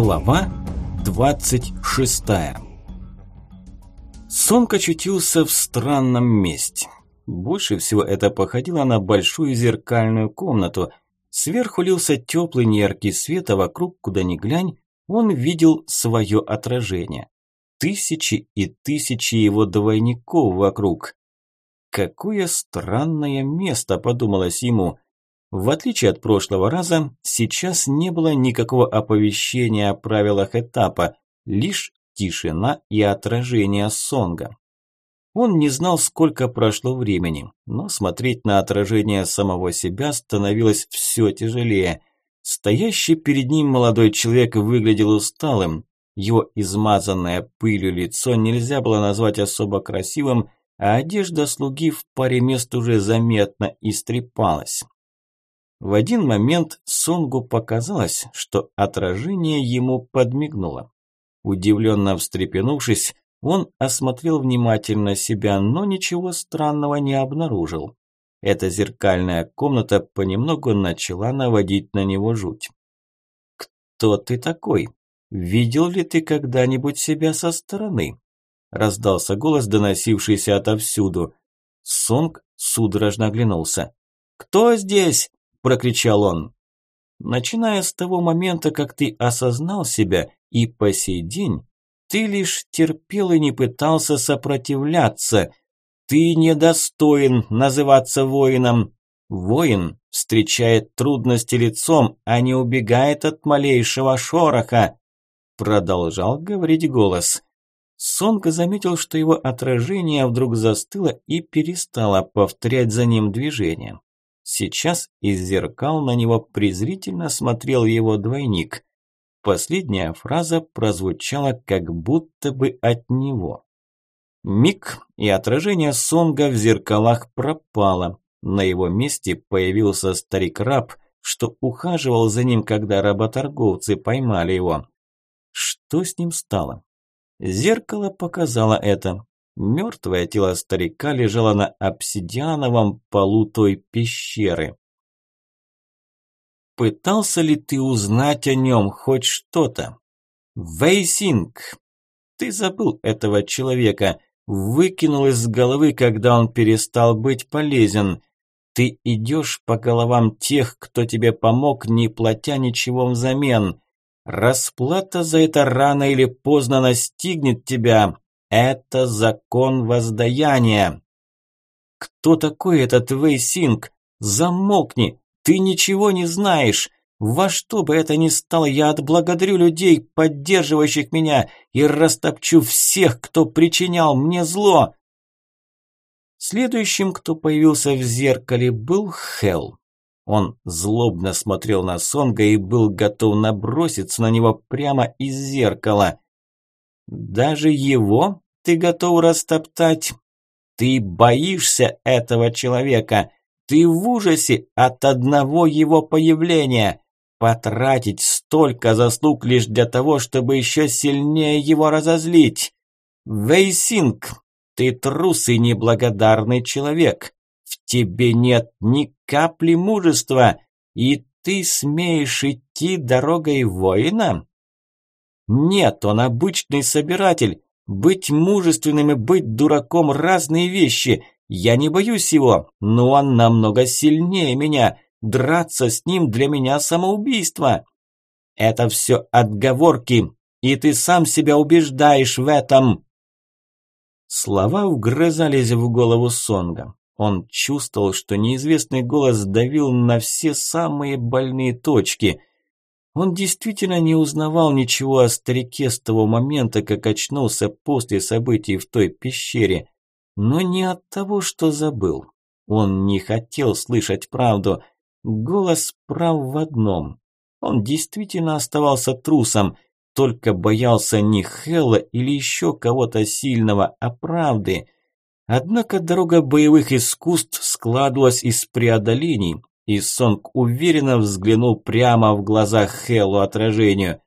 Глава 26 Сонг очутился в странном месте. Больше всего это походило на большую зеркальную комнату. Сверху лился теплый неяркий свет, а вокруг, куда ни глянь, он видел свое отражение. Тысячи и тысячи его двойников вокруг. Какое странное место, подумалось ему. В отличие от прошлого раза, сейчас не было никакого оповещения о правилах этапа, лишь тишина и отражение сонга. Он не знал, сколько прошло времени, но смотреть на отражение самого себя становилось все тяжелее. Стоящий перед ним молодой человек выглядел усталым. Его измазанное пылью лицо нельзя было назвать особо красивым, а одежда слуги в паре мест уже заметно истрепалась. В один момент Сонгу показалось, что отражение ему подмигнуло. Удивленно встрепенувшись, он осмотрел внимательно себя, но ничего странного не обнаружил. Эта зеркальная комната понемногу начала наводить на него жуть. «Кто ты такой? Видел ли ты когда-нибудь себя со стороны?» Раздался голос, доносившийся отовсюду. Сонг судорожно оглянулся. «Кто здесь?» – прокричал он. «Начиная с того момента, как ты осознал себя, и по сей день, ты лишь терпел и не пытался сопротивляться. Ты недостоин называться воином. Воин встречает трудности лицом, а не убегает от малейшего шороха», – продолжал говорить голос. Сонка заметил, что его отражение вдруг застыло и перестало повторять за ним движение. Сейчас из зеркал на него презрительно смотрел его двойник. Последняя фраза прозвучала как будто бы от него. Миг, и отражение Сонга в зеркалах пропало. На его месте появился старик-раб, что ухаживал за ним, когда работорговцы поймали его. Что с ним стало? Зеркало показало это. Мертвое тело старика лежало на обсидиановом полу той пещеры. Пытался ли ты узнать о нем хоть что-то? Вейсинг, ты забыл этого человека, выкинул из головы, когда он перестал быть полезен. Ты идешь по головам тех, кто тебе помог, не платя ничего взамен. Расплата за это рано или поздно настигнет тебя. Это закон воздаяния. Кто такой этот Вейсинг? Замолкни, ты ничего не знаешь. Во что бы это ни стало, я отблагодарю людей, поддерживающих меня, и растопчу всех, кто причинял мне зло. Следующим, кто появился в зеркале, был Хелл. Он злобно смотрел на Сонга и был готов наброситься на него прямо из зеркала. «Даже его ты готов растоптать? Ты боишься этого человека, ты в ужасе от одного его появления. Потратить столько заслуг лишь для того, чтобы еще сильнее его разозлить. Вейсинг, ты трус и неблагодарный человек. В тебе нет ни капли мужества, и ты смеешь идти дорогой воина? Нет, он обычный собиратель. Быть мужественным и быть дураком – разные вещи. Я не боюсь его, но он намного сильнее меня. Драться с ним для меня самоубийство. Это все отговорки, и ты сам себя убеждаешь в этом. Слова вгрызались в голову Сонга. Он чувствовал, что неизвестный голос давил на все самые больные точки. Он действительно не узнавал ничего о старике с того момента, как очнулся после событий в той пещере. Но не от того, что забыл. Он не хотел слышать правду. Голос прав в одном. Он действительно оставался трусом, только боялся не Хелла или еще кого-то сильного, а правды – Однако дорога боевых искусств складывалась из преодолений, и Сонг уверенно взглянул прямо в глаза Хеллу отражению.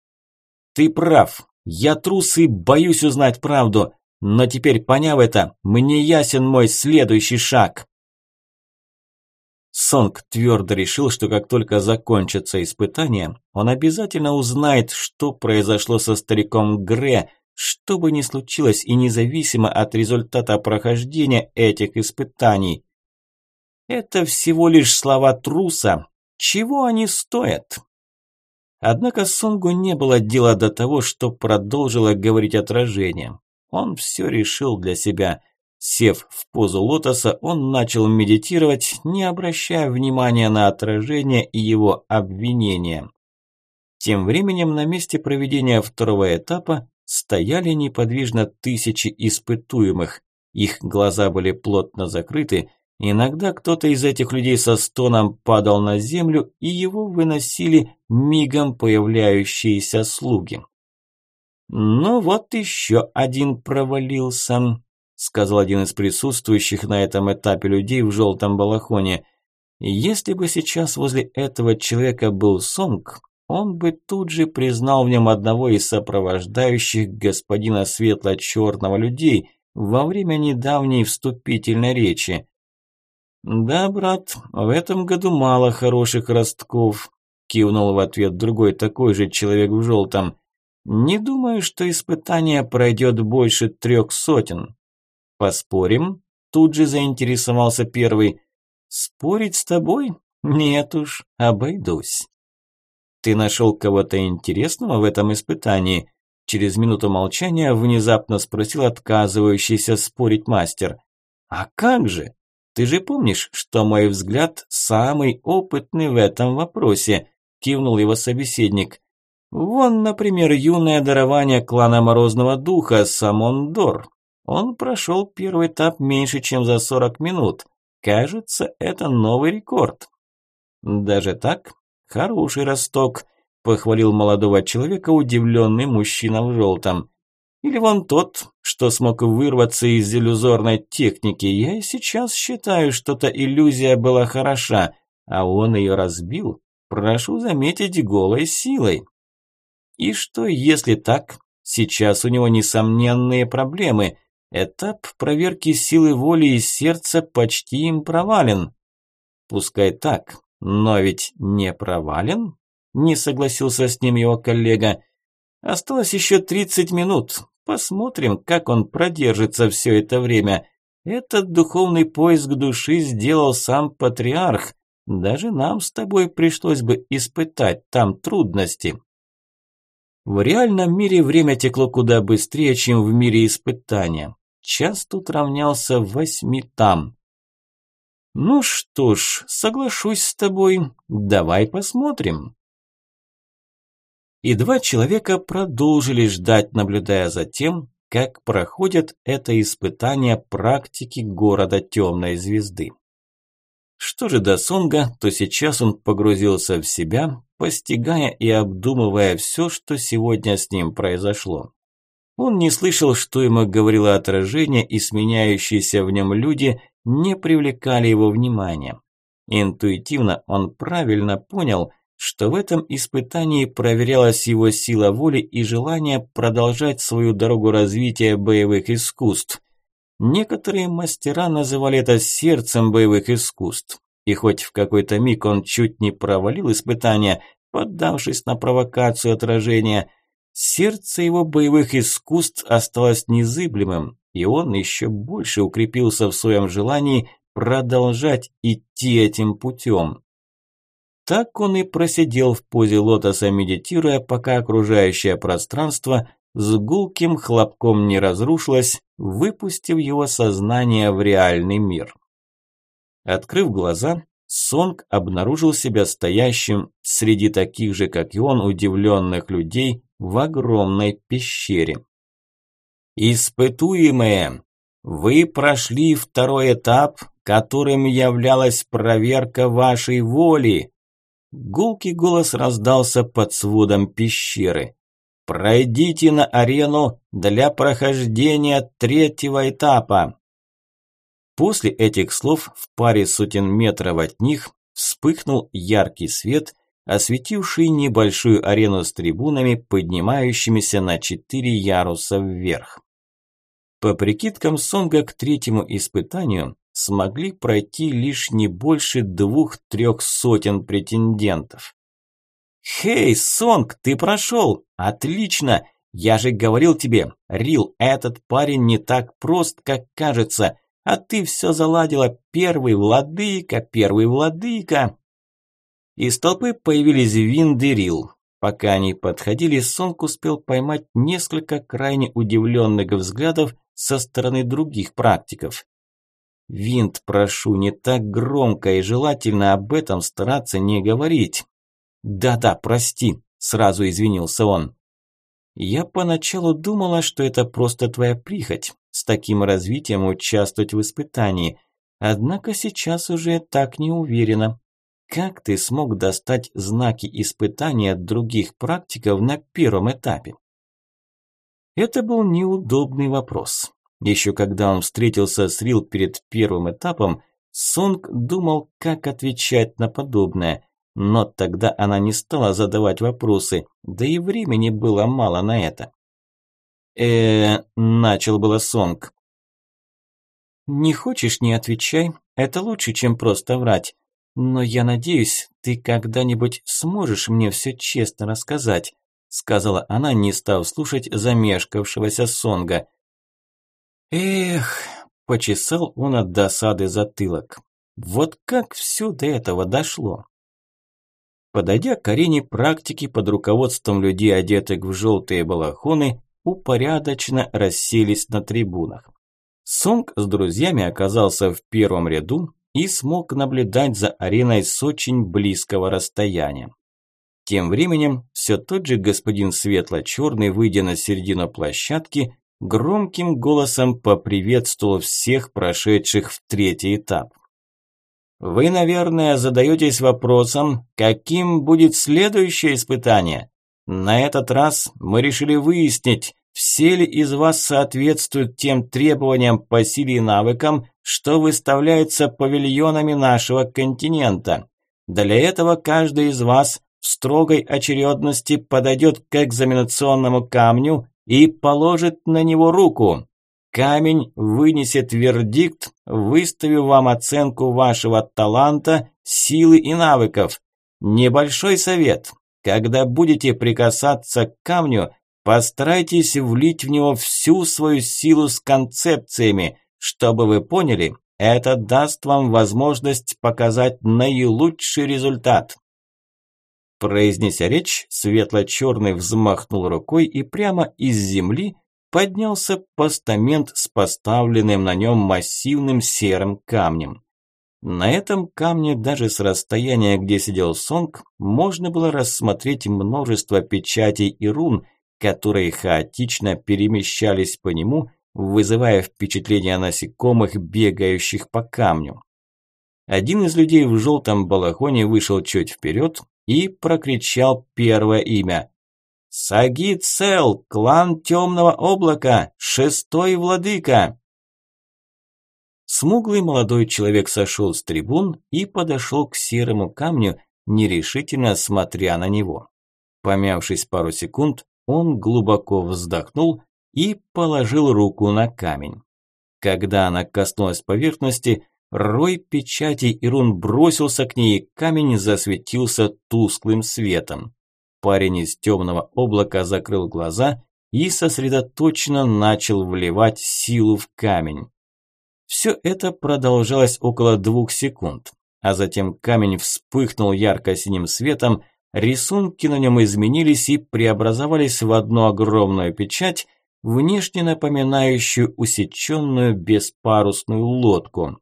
«Ты прав. Я трус и боюсь узнать правду. Но теперь, поняв это, мне ясен мой следующий шаг». Сонг твердо решил, что как только закончится испытание, он обязательно узнает, что произошло со стариком Гре, что бы ни случилось и независимо от результата прохождения этих испытаний. Это всего лишь слова труса. Чего они стоят? Однако Сонгу не было дела до того, что продолжило говорить отражение. Он все решил для себя – Сев в позу лотоса, он начал медитировать, не обращая внимания на отражение и его обвинения. Тем временем на месте проведения второго этапа стояли неподвижно тысячи испытуемых. Их глаза были плотно закрыты, иногда кто-то из этих людей со стоном падал на землю, и его выносили мигом появляющиеся слуги. Ну вот еще один провалился сказал один из присутствующих на этом этапе людей в желтом балахоне. Если бы сейчас возле этого человека был Сонг, он бы тут же признал в нем одного из сопровождающих господина светло-черного людей во время недавней вступительной речи. «Да, брат, в этом году мало хороших ростков», – кивнул в ответ другой такой же человек в желтом. «Не думаю, что испытание пройдет больше трех сотен. «Поспорим?» – тут же заинтересовался первый. «Спорить с тобой? Нет уж, обойдусь». «Ты нашел кого-то интересного в этом испытании?» Через минуту молчания внезапно спросил отказывающийся спорить мастер. «А как же? Ты же помнишь, что мой взгляд самый опытный в этом вопросе?» Кивнул его собеседник. «Вон, например, юное дарование клана Морозного Духа Самондор. Он прошел первый этап меньше, чем за 40 минут. Кажется, это новый рекорд. Даже так? Хороший росток, похвалил молодого человека удивленный мужчина в желтом. Или вон тот, что смог вырваться из иллюзорной техники. Я и сейчас считаю, что та иллюзия была хороша, а он ее разбил. Прошу заметить, голой силой. И что, если так? Сейчас у него несомненные проблемы. Этап проверки силы воли и сердца почти им провален. Пускай так, но ведь не провален? Не согласился с ним его коллега. Осталось еще 30 минут. Посмотрим, как он продержится все это время. Этот духовный поиск души сделал сам патриарх. Даже нам с тобой пришлось бы испытать там трудности. В реальном мире время текло куда быстрее, чем в мире испытания. Час тут равнялся восьми там. Ну что ж, соглашусь с тобой. Давай посмотрим. И два человека продолжили ждать, наблюдая за тем, как проходят это испытание практики города темной звезды. Что же до Сонга, то сейчас он погрузился в себя, постигая и обдумывая все, что сегодня с ним произошло. Он не слышал, что ему говорило отражение, и сменяющиеся в нем люди не привлекали его внимания. Интуитивно он правильно понял, что в этом испытании проверялась его сила воли и желание продолжать свою дорогу развития боевых искусств. Некоторые мастера называли это сердцем боевых искусств. И хоть в какой-то миг он чуть не провалил испытание, поддавшись на провокацию отражения – Сердце его боевых искусств осталось незыблемым, и он еще больше укрепился в своем желании продолжать идти этим путем. Так он и просидел в позе лотоса, медитируя, пока окружающее пространство с гулким хлопком не разрушилось, выпустив его сознание в реальный мир. Открыв глаза, Сонг обнаружил себя стоящим среди таких же, как и он, удивленных людей в огромной пещере. Испытуемые, вы прошли второй этап, которым являлась проверка вашей воли. Гулкий голос раздался под сводом пещеры. Пройдите на арену для прохождения третьего этапа. После этих слов в паре сотен метров от них вспыхнул яркий свет, осветивший небольшую арену с трибунами, поднимающимися на четыре яруса вверх. По прикидкам Сонга к третьему испытанию смогли пройти лишь не больше двух-трех сотен претендентов. «Хей, Сонг, ты прошел! Отлично! Я же говорил тебе, Рил, этот парень не так прост, как кажется, а ты все заладила, первый владыка, первый владыка!» Из толпы появились Винд и Рил. Пока они подходили, Сонг успел поймать несколько крайне удивленных взглядов со стороны других практиков. «Винт, прошу, не так громко и желательно об этом стараться не говорить». «Да-да, прости», – сразу извинился он. «Я поначалу думала, что это просто твоя прихоть, с таким развитием участвовать в испытании, однако сейчас уже так не уверена. Как ты смог достать знаки испытания от других практиков на первом этапе?» Это был неудобный вопрос. Еще когда он встретился с Рил перед первым этапом, Сонг думал, как отвечать на подобное. Но тогда она не стала задавать вопросы, да и времени было мало на это. э начал было Сонг. «Не хочешь, не отвечай. Это лучше, чем просто врать. Но я надеюсь, ты когда-нибудь сможешь мне все честно рассказать», сказала она, не став слушать замешкавшегося Сонга. Эх, почесал он от досады затылок. Вот как все до этого дошло. Подойдя к арене практики под руководством людей, одетых в желтые балахоны, упорядоченно расселись на трибунах. Сонг с друзьями оказался в первом ряду и смог наблюдать за ареной с очень близкого расстояния. Тем временем все тот же господин светло-черный, выйдя на середину площадки, громким голосом поприветствовал всех прошедших в третий этап. Вы, наверное, задаетесь вопросом, каким будет следующее испытание? На этот раз мы решили выяснить, все ли из вас соответствуют тем требованиям по силе и навыкам, что выставляются павильонами нашего континента. Для этого каждый из вас в строгой очередности подойдет к экзаменационному камню и положит на него руку. Камень вынесет вердикт, выставив вам оценку вашего таланта, силы и навыков. Небольшой совет. Когда будете прикасаться к камню, постарайтесь влить в него всю свою силу с концепциями. Чтобы вы поняли, это даст вам возможность показать наилучший результат. Произнеся речь, светло-черный взмахнул рукой и прямо из земли поднялся постамент с поставленным на нем массивным серым камнем. На этом камне даже с расстояния, где сидел Сонг, можно было рассмотреть множество печатей и рун, которые хаотично перемещались по нему, вызывая впечатление насекомых, бегающих по камню. Один из людей в желтом балахоне вышел чуть вперед и прокричал первое имя. «Саги цел, клан темного облака, шестой владыка!» Смуглый молодой человек сошел с трибун и подошел к серому камню, нерешительно смотря на него. Помявшись пару секунд, он глубоко вздохнул и положил руку на камень. Когда она коснулась поверхности, Рой печатей и рун бросился к ней, и камень засветился тусклым светом. Парень из темного облака закрыл глаза и сосредоточенно начал вливать силу в камень. Все это продолжалось около двух секунд, а затем камень вспыхнул ярко-синим светом, рисунки на нем изменились и преобразовались в одну огромную печать, внешне напоминающую усеченную беспарусную лодку.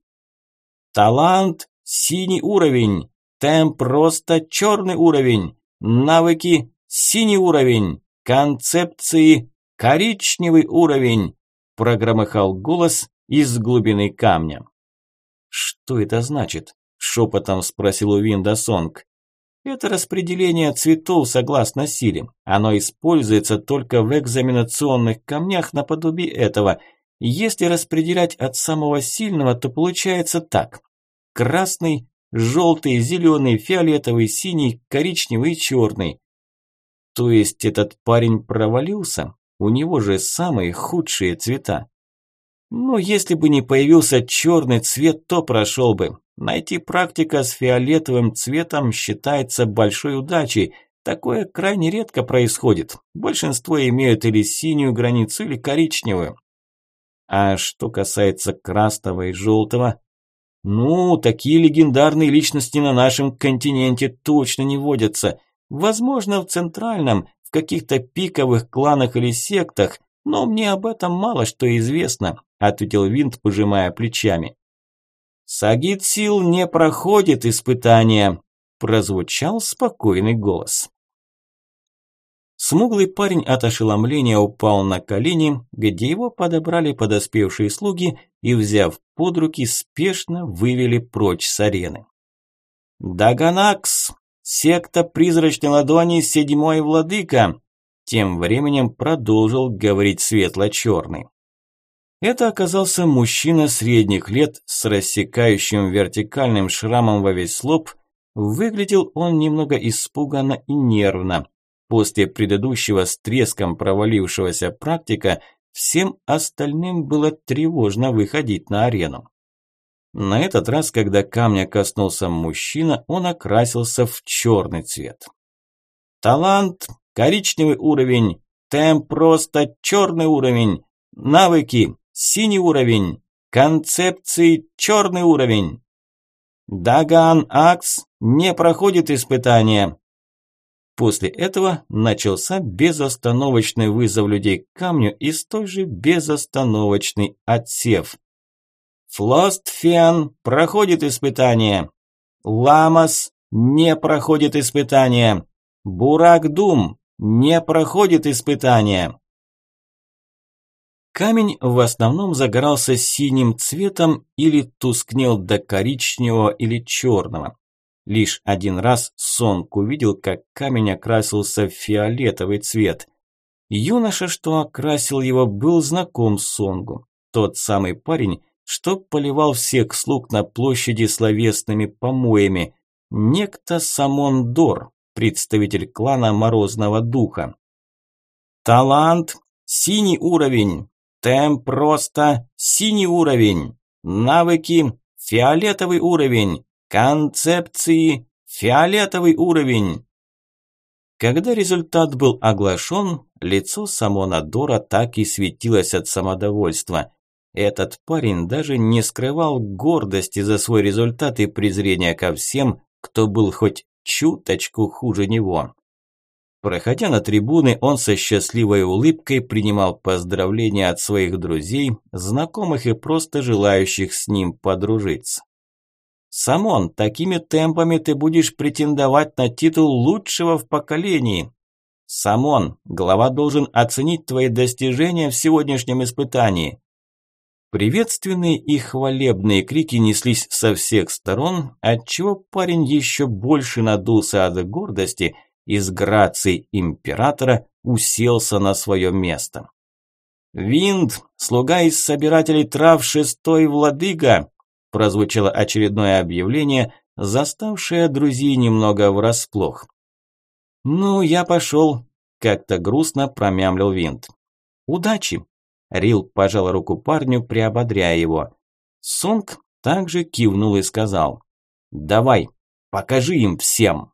Талант – синий уровень. Темп просто черный уровень. Навыки – синий уровень. Концепции – коричневый уровень. Прогромыхал голос из глубины камня. «Что это значит?» – шепотом спросил у Винда Сонг. Это распределение цветов согласно силе. Оно используется только в экзаменационных камнях наподобие этого – если распределять от самого сильного, то получается так. Красный, желтый, зеленый, фиолетовый, синий, коричневый и черный. То есть этот парень провалился? У него же самые худшие цвета. Ну, если бы не появился черный цвет, то прошел бы. Найти практика с фиолетовым цветом считается большой удачей. Такое крайне редко происходит. Большинство имеют или синюю границу, или коричневую. А что касается красного и желтого, ну, такие легендарные личности на нашем континенте точно не водятся. Возможно, в центральном, в каких-то пиковых кланах или сектах, но мне об этом мало что известно, ответил Винт, пожимая плечами. Сагит сил не проходит испытания, прозвучал спокойный голос. Смуглый парень от ошеломления упал на колени, где его подобрали подоспевшие слуги и, взяв под руки, спешно вывели прочь с арены. «Даганакс! Секта призрачной ладони, седьмой владыка!» Тем временем продолжил говорить светло-черный. Это оказался мужчина средних лет с рассекающим вертикальным шрамом во весь лоб. Выглядел он немного испуганно и нервно. После предыдущего с треском провалившегося практика, всем остальным было тревожно выходить на арену. На этот раз, когда камня коснулся мужчина, он окрасился в черный цвет. Талант – коричневый уровень, темп просто черный уровень, навыки – синий уровень, концепции – черный уровень. Даган Акс не проходит испытания, После этого начался безостановочный вызов людей к камню и столь же безостановочный отсев. Флостфен проходит испытание. Ламас не проходит испытание. Бурак-Дум не проходит испытание. Камень в основном загорался синим цветом или тускнел до коричневого или черного. Лишь один раз Сонг увидел, как камень окрасился в фиолетовый цвет. Юноша, что окрасил его, был знаком Сонгу. Тот самый парень, что поливал всех слуг на площади словесными помоями. Некто Самон Дор, представитель клана Морозного Духа. Талант – синий уровень. Темп просто – синий уровень. Навыки – фиолетовый уровень. Концепции фиолетовый уровень. Когда результат был оглашен, лицо Самона Дора так и светилось от самодовольства. Этот парень даже не скрывал гордости за свой результат и презрения ко всем, кто был хоть чуточку хуже него. Проходя на трибуны, он со счастливой улыбкой принимал поздравления от своих друзей, знакомых и просто желающих с ним подружиться. Самон, такими темпами ты будешь претендовать на титул лучшего в поколении. Самон, глава должен оценить твои достижения в сегодняшнем испытании. Приветственные и хвалебные крики неслись со всех сторон, отчего парень еще больше надулся от гордости и с грацией императора уселся на свое место. «Винд, слуга из собирателей трав шестой владыка, прозвучало очередное объявление, заставшее друзей немного врасплох. «Ну, я пошел», – как-то грустно промямлил Винт. «Удачи!» – Рил пожал руку парню, приободряя его. Сунг также кивнул и сказал. «Давай, покажи им всем!»